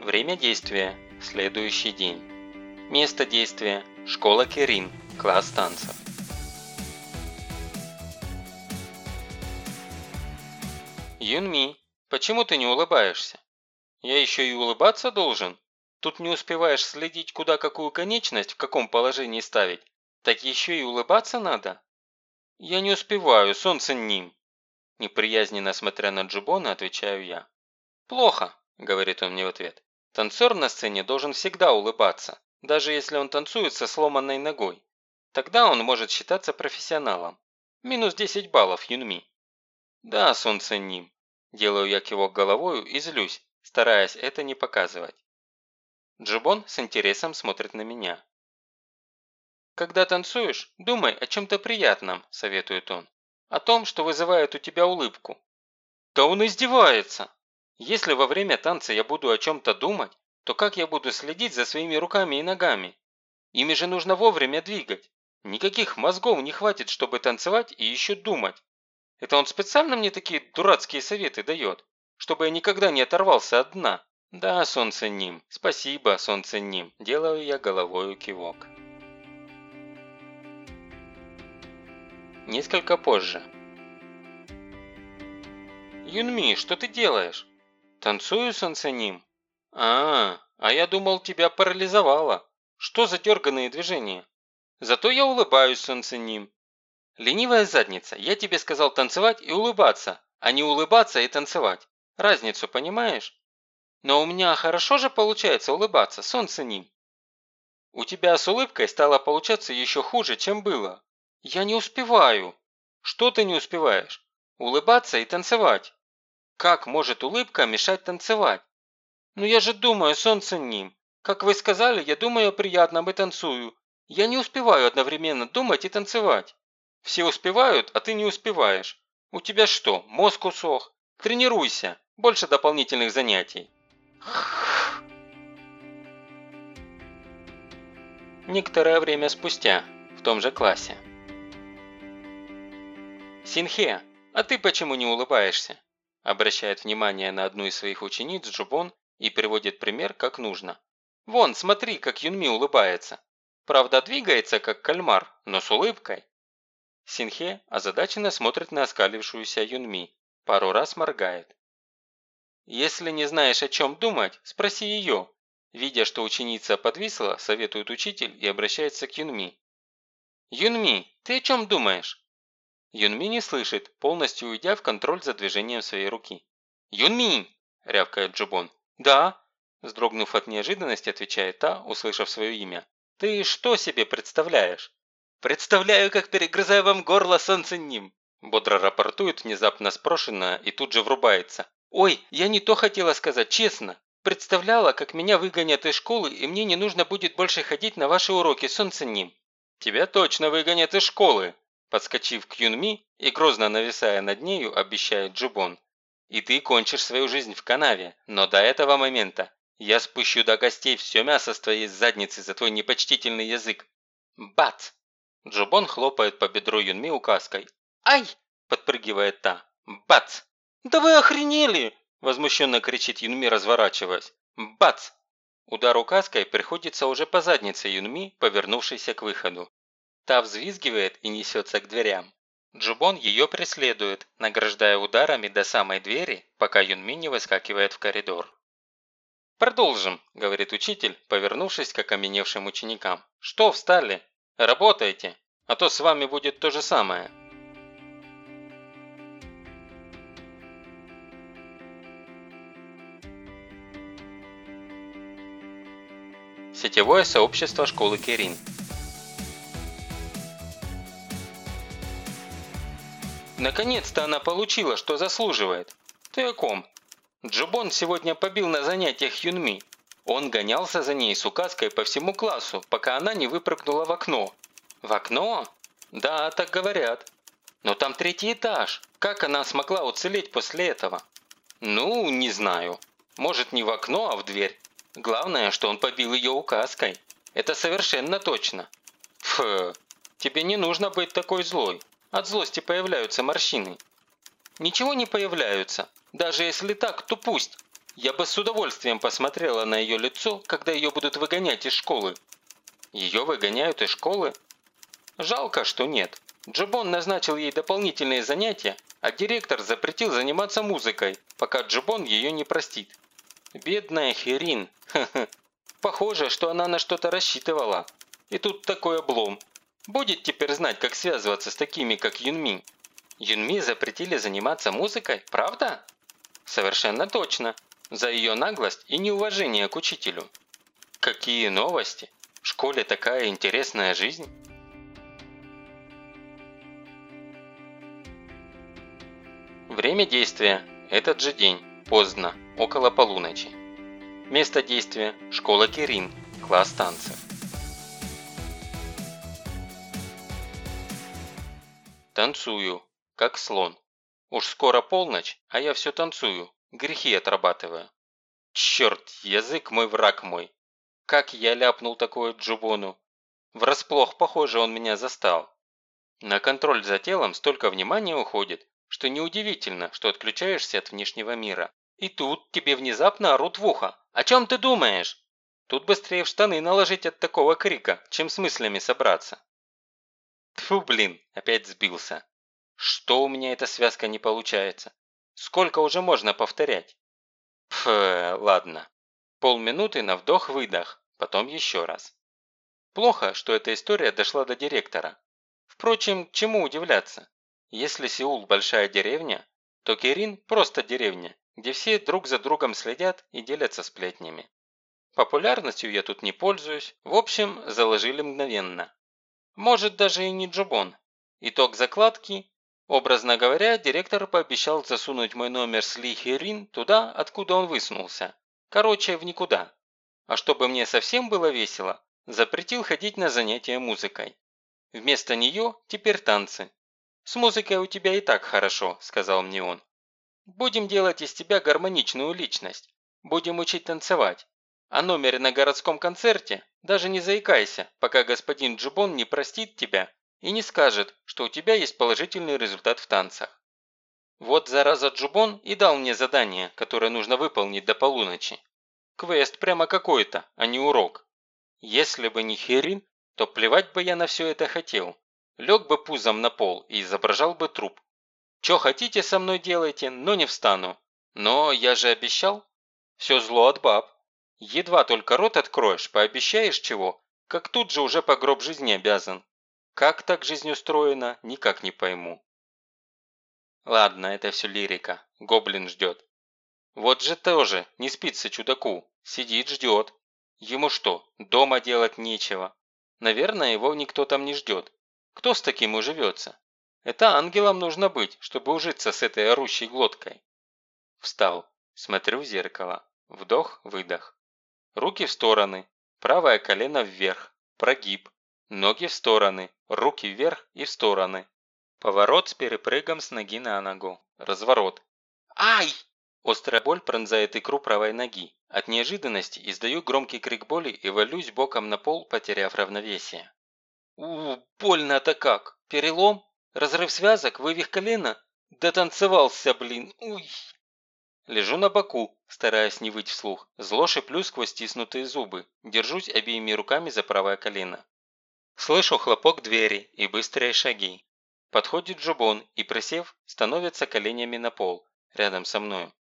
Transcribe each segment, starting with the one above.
Время действия – следующий день. Место действия – школа Керин, класс танцев. Юнми, почему ты не улыбаешься? Я еще и улыбаться должен? Тут не успеваешь следить, куда какую конечность, в каком положении ставить. Так еще и улыбаться надо? Я не успеваю, солнце ним. Неприязненно смотря на Джубона, отвечаю я. «Плохо», – говорит он мне в ответ. «Танцор на сцене должен всегда улыбаться, даже если он танцует со сломанной ногой. Тогда он может считаться профессионалом. Минус 10 баллов, Юнми». «Да, солнце ним». Делаю я кивок головою и злюсь, стараясь это не показывать. Джубон с интересом смотрит на меня. «Когда танцуешь, думай о чем-то приятном», – советует он. «О том, что вызывает у тебя улыбку». «Да он издевается!» «Если во время танца я буду о чем-то думать, то как я буду следить за своими руками и ногами? Ими же нужно вовремя двигать. Никаких мозгов не хватит, чтобы танцевать и еще думать. Это он специально мне такие дурацкие советы дает, чтобы я никогда не оторвался от дна. Да, солнце ним, спасибо, солнце ним, делаю я головою кивок. Несколько позже. Юнми, что ты делаешь? Танцую, солнце ним. А, а я думал, тебя парализовало. Что за дерганые движения? Зато я улыбаюсь, солнце ним. Ленивая задница, я тебе сказал танцевать и улыбаться, а не улыбаться и танцевать. Разницу понимаешь? Но у меня хорошо же получается улыбаться, солнце ним. У тебя с улыбкой стало получаться еще хуже, чем было. Я не успеваю. Что ты не успеваешь? Улыбаться и танцевать. Как может улыбка мешать танцевать? Ну я же думаю, солнце ним. Как вы сказали, я думаю о приятном и танцую. Я не успеваю одновременно думать и танцевать. Все успевают, а ты не успеваешь. У тебя что, мозг усох? Тренируйся. Больше дополнительных занятий. Некоторое время спустя, в том же классе. «Синхе, а ты почему не улыбаешься?» Обращает внимание на одну из своих учениц Джубон и приводит пример, как нужно. «Вон, смотри, как Юнми улыбается. Правда, двигается, как кальмар, но с улыбкой». Синхе озадаченно смотрит на оскалившуюся Юнми, пару раз моргает. «Если не знаешь, о чем думать, спроси ее». Видя, что ученица подвисла, советует учитель и обращается к Юнми. «Юнми, ты о чем думаешь?» Юнми не слышит, полностью уйдя в контроль за движением своей руки. «Юнми!» – рявкает Джубон. «Да?» – вздрогнув от неожиданности, отвечает та, услышав свое имя. «Ты что себе представляешь?» «Представляю, как перегрызаю вам горло солнце ним!» Бодро рапортует внезапно спрошенная и тут же врубается. «Ой, я не то хотела сказать, честно. Представляла, как меня выгонят из школы, и мне не нужно будет больше ходить на ваши уроки, солнце ним». «Тебя точно выгонят из школы!» Подскочив к Юнми и грозно нависая над нею, обещает Джубон. «И ты кончишь свою жизнь в канаве, но до этого момента я спущу до костей все мясо с твоей задницы за твой непочтительный язык». Бац! Джубон хлопает по бедру Юнми указкой. «Ай!» – подпрыгивает та. Бац! «Да вы охренели!» – возмущенно кричит Юнми, разворачиваясь. Бац! Удар указкой приходится уже по заднице Юнми, повернувшейся к выходу. Та взвизгивает и несется к дверям. Джубон ее преследует, награждая ударами до самой двери, пока Юнми не выскакивает в коридор. «Продолжим», – говорит учитель, повернувшись к окаменевшим ученикам. «Что встали? Работайте, а то с вами будет то же самое». Сетевое сообщество школы Керин Наконец-то она получила, что заслуживает. Ты о ком? Джубон сегодня побил на занятиях Юнми. Он гонялся за ней с указкой по всему классу, пока она не выпрыгнула в окно. В окно? Да, так говорят. Но там третий этаж. Как она смогла уцелеть после этого? Ну, не знаю. Может не в окно, а в дверь. Главное, что он побил ее указкой. Это совершенно точно. Фу, тебе не нужно быть такой злой. От злости появляются морщины. Ничего не появляются. Даже если так, то пусть. Я бы с удовольствием посмотрела на ее лицо, когда ее будут выгонять из школы. Ее выгоняют из школы? Жалко, что нет. Джибон назначил ей дополнительные занятия, а директор запретил заниматься музыкой, пока Джибон ее не простит. Бедная Херин. Похоже, что она на что-то рассчитывала. И тут такой облом. Будет теперь знать, как связываться с такими, как Юнми. Юнми запретили заниматься музыкой, правда? Совершенно точно. За ее наглость и неуважение к учителю. Какие новости! В школе такая интересная жизнь. Время действия – этот же день, поздно, около полуночи. Место действия – школа Кирин, класс танцев. Танцую, как слон. Уж скоро полночь, а я все танцую, грехи отрабатываю. Черт, язык мой враг мой. Как я ляпнул такое Джубону. Врасплох, похоже, он меня застал. На контроль за телом столько внимания уходит, что неудивительно, что отключаешься от внешнего мира. И тут тебе внезапно орут в ухо. «О чем ты думаешь?» Тут быстрее в штаны наложить от такого крика, чем с мыслями собраться. Тфу, блин, опять сбился. Что у меня эта связка не получается? Сколько уже можно повторять? Пф, ладно. Полминуты на вдох-выдох, потом еще раз. Плохо, что эта история дошла до директора. Впрочем, чему удивляться? Если Сеул большая деревня, то Кирин просто деревня, где все друг за другом следят и делятся сплетнями. Популярностью я тут не пользуюсь, в общем, заложили мгновенно. Может даже и не Джобон. Итог закладки. Образно говоря, директор пообещал засунуть мой номер с Ли Хирин туда, откуда он высунулся. Короче, в никуда. А чтобы мне совсем было весело, запретил ходить на занятия музыкой. Вместо нее теперь танцы. «С музыкой у тебя и так хорошо», – сказал мне он. «Будем делать из тебя гармоничную личность. Будем учить танцевать. О номере на городском концерте даже не заикайся, пока господин Джубон не простит тебя и не скажет, что у тебя есть положительный результат в танцах. Вот зараза Джубон и дал мне задание, которое нужно выполнить до полуночи. Квест прямо какой-то, а не урок. Если бы не Херин, то плевать бы я на все это хотел. Лег бы пузом на пол и изображал бы труп. Че хотите со мной делайте, но не встану. Но я же обещал. Все зло от баб. Едва только рот откроешь, пообещаешь чего, как тут же уже по гроб жизни обязан. Как так жизнь устроена, никак не пойму. Ладно, это все лирика. Гоблин ждет. Вот же тоже, не спится чудаку. Сидит, ждет. Ему что, дома делать нечего? Наверное, его никто там не ждет. Кто с таким уживется? Это ангелом нужно быть, чтобы ужиться с этой орущей глоткой. Встал. Смотрю в зеркало. Вдох, выдох. Руки в стороны. Правое колено вверх. Прогиб. Ноги в стороны. Руки вверх и в стороны. Поворот с перепрыгом с ноги на ногу. Разворот. Ай! Острая боль пронзает икру правой ноги. От неожиданности издаю громкий крик боли и валюсь боком на пол, потеряв равновесие. У, больно-то как! Перелом? Разрыв связок? Вывих колена? Дотанцевался, блин! Уй! Лежу на боку, стараясь не выть вслух. Зло шиплю сквозь стиснутые зубы. Держусь обеими руками за правое колено. Слышу хлопок двери и быстрые шаги. Подходит Джубон и, присев, становится коленями на пол, рядом со мною.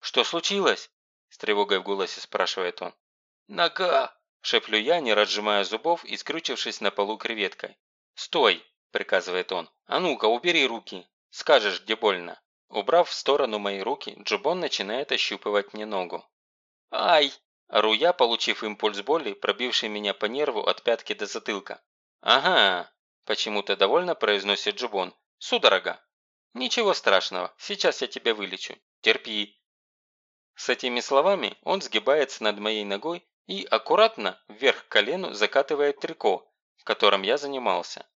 «Что случилось?» – с тревогой в голосе спрашивает он. «Нога!» Шеплю я, не разжимая зубов и скрючившись на полу креветкой. «Стой!» – приказывает он. «А ну-ка, убери руки! Скажешь, где больно!» Убрав в сторону мои руки, Джубон начинает ощупывать мне ногу. «Ай!» – ору я, получив импульс боли, пробивший меня по нерву от пятки до затылка. «Ага!» – почему-то довольно произносит Джубон. «Судорога!» «Ничего страшного, сейчас я тебя вылечу. Терпи!» С этими словами он сгибается над моей ногой и аккуратно вверх колену закатывает трико, в котором я занимался.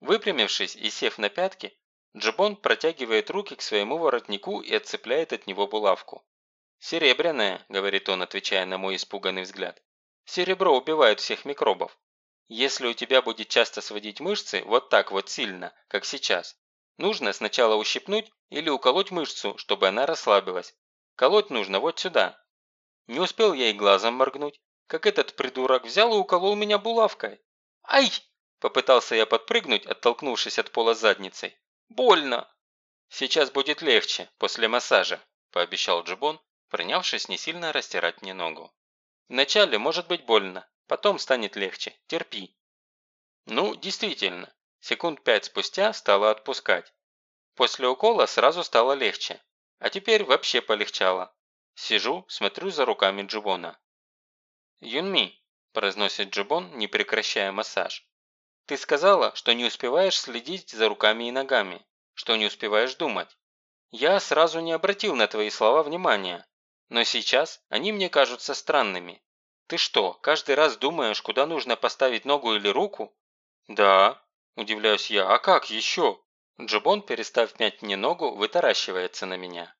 Выпрямившись и сев на пятки, Джибон протягивает руки к своему воротнику и отцепляет от него булавку. «Серебряная», – говорит он, отвечая на мой испуганный взгляд. «Серебро убивает всех микробов. Если у тебя будет часто сводить мышцы вот так вот сильно, как сейчас, нужно сначала ущипнуть или уколоть мышцу, чтобы она расслабилась, Колоть нужно вот сюда». Не успел я и глазом моргнуть, как этот придурок взял и уколол меня булавкой. «Ай!» – попытался я подпрыгнуть, оттолкнувшись от пола задницей. «Больно!» «Сейчас будет легче, после массажа», – пообещал Джибон, принявшись не сильно растирать мне ногу. «Вначале может быть больно, потом станет легче, терпи». Ну, действительно, секунд пять спустя стало отпускать. После укола сразу стало легче, а теперь вообще полегчало. Сижу, смотрю за руками Джибона. «Юнми», – произносит Джибон, не прекращая массаж. «Ты сказала, что не успеваешь следить за руками и ногами, что не успеваешь думать. Я сразу не обратил на твои слова внимания, но сейчас они мне кажутся странными. Ты что, каждый раз думаешь, куда нужно поставить ногу или руку?» «Да», – удивляюсь я, – «а как еще?» Джибон, перестав мять мне ногу, вытаращивается на меня.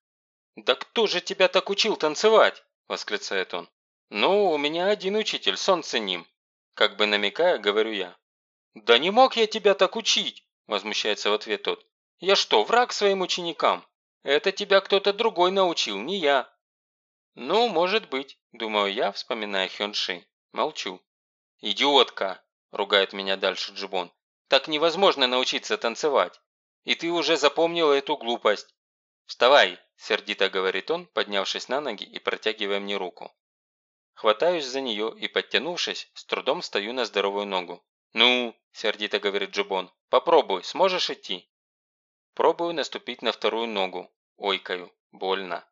«Да кто же тебя так учил танцевать?» – восклицает он. «Ну, у меня один учитель, солнце ним», – как бы намекая, говорю я. «Да не мог я тебя так учить!» – возмущается в ответ тот. «Я что, враг своим ученикам? Это тебя кто-то другой научил, не я». «Ну, может быть», – думаю я, вспоминая Хёнши. Молчу. «Идиотка!» – ругает меня дальше Джибон. «Так невозможно научиться танцевать. И ты уже запомнила эту глупость. «Вставай!» – сердито говорит он, поднявшись на ноги и протягивая мне руку. Хватаюсь за нее и, подтянувшись, с трудом встаю на здоровую ногу. «Ну!» – сердито говорит Джубон. «Попробуй, сможешь идти?» Пробую наступить на вторую ногу. Ойкаю. Больно.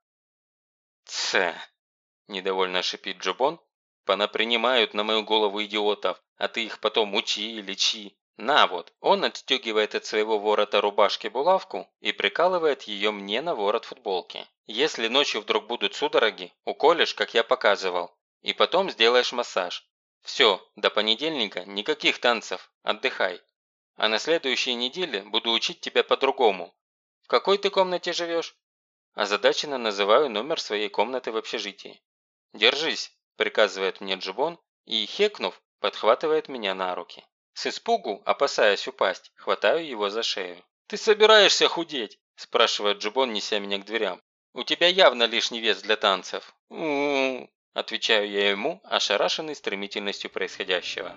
«Тсэ!» – недовольно шипит Джубон. «Понапринимают на мою голову идиотов, а ты их потом учи лечи. «На вот!» Он отстегивает от своего ворота рубашки булавку и прикалывает ее мне на ворот футболки. «Если ночью вдруг будут судороги, уколешь, как я показывал, и потом сделаешь массаж. Все, до понедельника никаких танцев, отдыхай. А на следующей неделе буду учить тебя по-другому. В какой ты комнате живешь?» Озадаченно называю номер своей комнаты в общежитии. «Держись», – приказывает мне Джибон и, хекнув, подхватывает меня на руки. С испугу, опасаясь упасть, хватаю его за шею. «Ты собираешься худеть?» – спрашивает Джубон, неся меня к дверям. «У тебя явно лишний вес для танцев». «У-у-у», – отвечаю я ему, ошарашенный стремительностью происходящего.